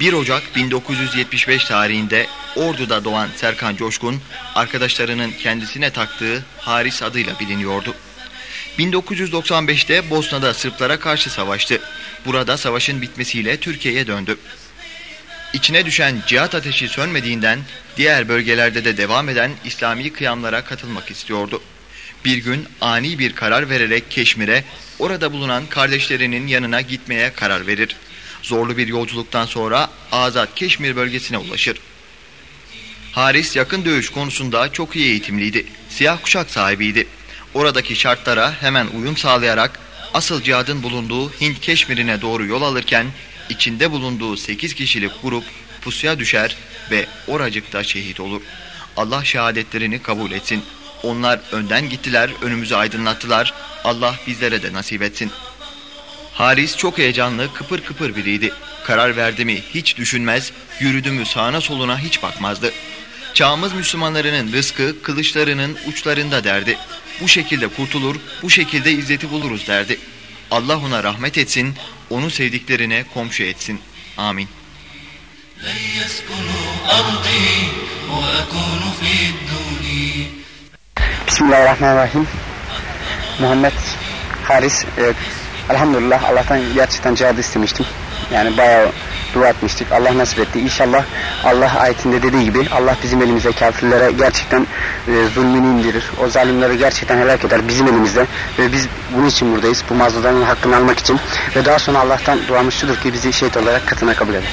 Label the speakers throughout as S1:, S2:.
S1: 1 Ocak 1975 tarihinde Ordu'da doğan Serkan Coşkun, arkadaşlarının kendisine taktığı Haris adıyla biliniyordu. 1995'te Bosna'da Sırplara karşı savaştı. Burada savaşın bitmesiyle Türkiye'ye döndü. İçine düşen cihat ateşi sönmediğinden diğer bölgelerde de devam eden İslami kıyamlara katılmak istiyordu. Bir gün ani bir karar vererek Keşmir'e, orada bulunan kardeşlerinin yanına gitmeye karar verir. Zorlu bir yolculuktan sonra Azat Keşmir bölgesine ulaşır. Haris yakın dövüş konusunda çok iyi eğitimliydi. Siyah kuşak sahibiydi. Oradaki şartlara hemen uyum sağlayarak asıl cihadın bulunduğu Hint Keşmir'ine doğru yol alırken içinde bulunduğu 8 kişilik grup pusuya düşer ve oracıkta şehit olur. Allah şehadetlerini kabul etsin. Onlar önden gittiler, önümüzü aydınlattılar. Allah bizlere de nasip etsin. Haris çok heyecanlı, kıpır kıpır biriydi. Karar verdi mi hiç düşünmez, yürüdü mü sağına soluna hiç bakmazdı. Çağımız Müslümanlarının rızkı kılıçlarının uçlarında derdi. Bu şekilde kurtulur, bu şekilde izzeti buluruz derdi. Allah ona rahmet etsin, onu sevdiklerine komşu etsin. Amin.
S2: Bismillahirrahmanirrahim. Muhammed Haris, evet, elhamdülillah Allah'tan gerçekten cihad istemiştim. Yani bayağı dua etmiştik. Allah nasip etti. İnşallah Allah ayetinde dediği gibi Allah bizim elimize kafirlere gerçekten e, zulmünü indirir. O zalimleri gerçekten helak eder bizim elimizde. Ve biz bunun için buradayız. Bu mazlumların hakkını almak için. Ve daha sonra Allah'tan duamız şudur ki bizi şehit olarak katına kabul eder.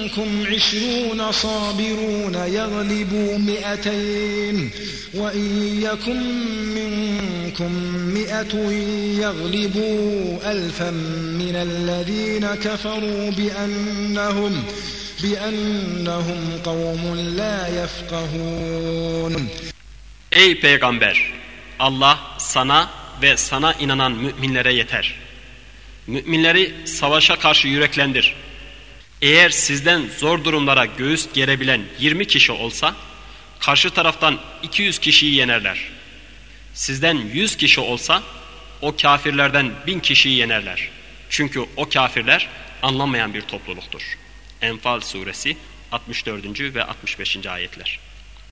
S3: منكم عشرون صابرون يغلبوا مئتين وإن يكن منكم مئة يغلبوا ألفا من الذين كفروا بأنهم بأنهم قوم لا يفقهون
S4: Ey peygamber! Allah sana ve sana inanan müminlere yeter. Müminleri savaşa karşı yüreklendir. Eğer sizden zor durumlara göğüs gerebilen 20 kişi olsa, karşı taraftan 200 kişiyi yenerler. Sizden 100 kişi olsa, o kafirlerden 1000 kişiyi yenerler. Çünkü o kafirler anlamayan bir topluluktur. Enfal suresi 64. ve 65. ayetler.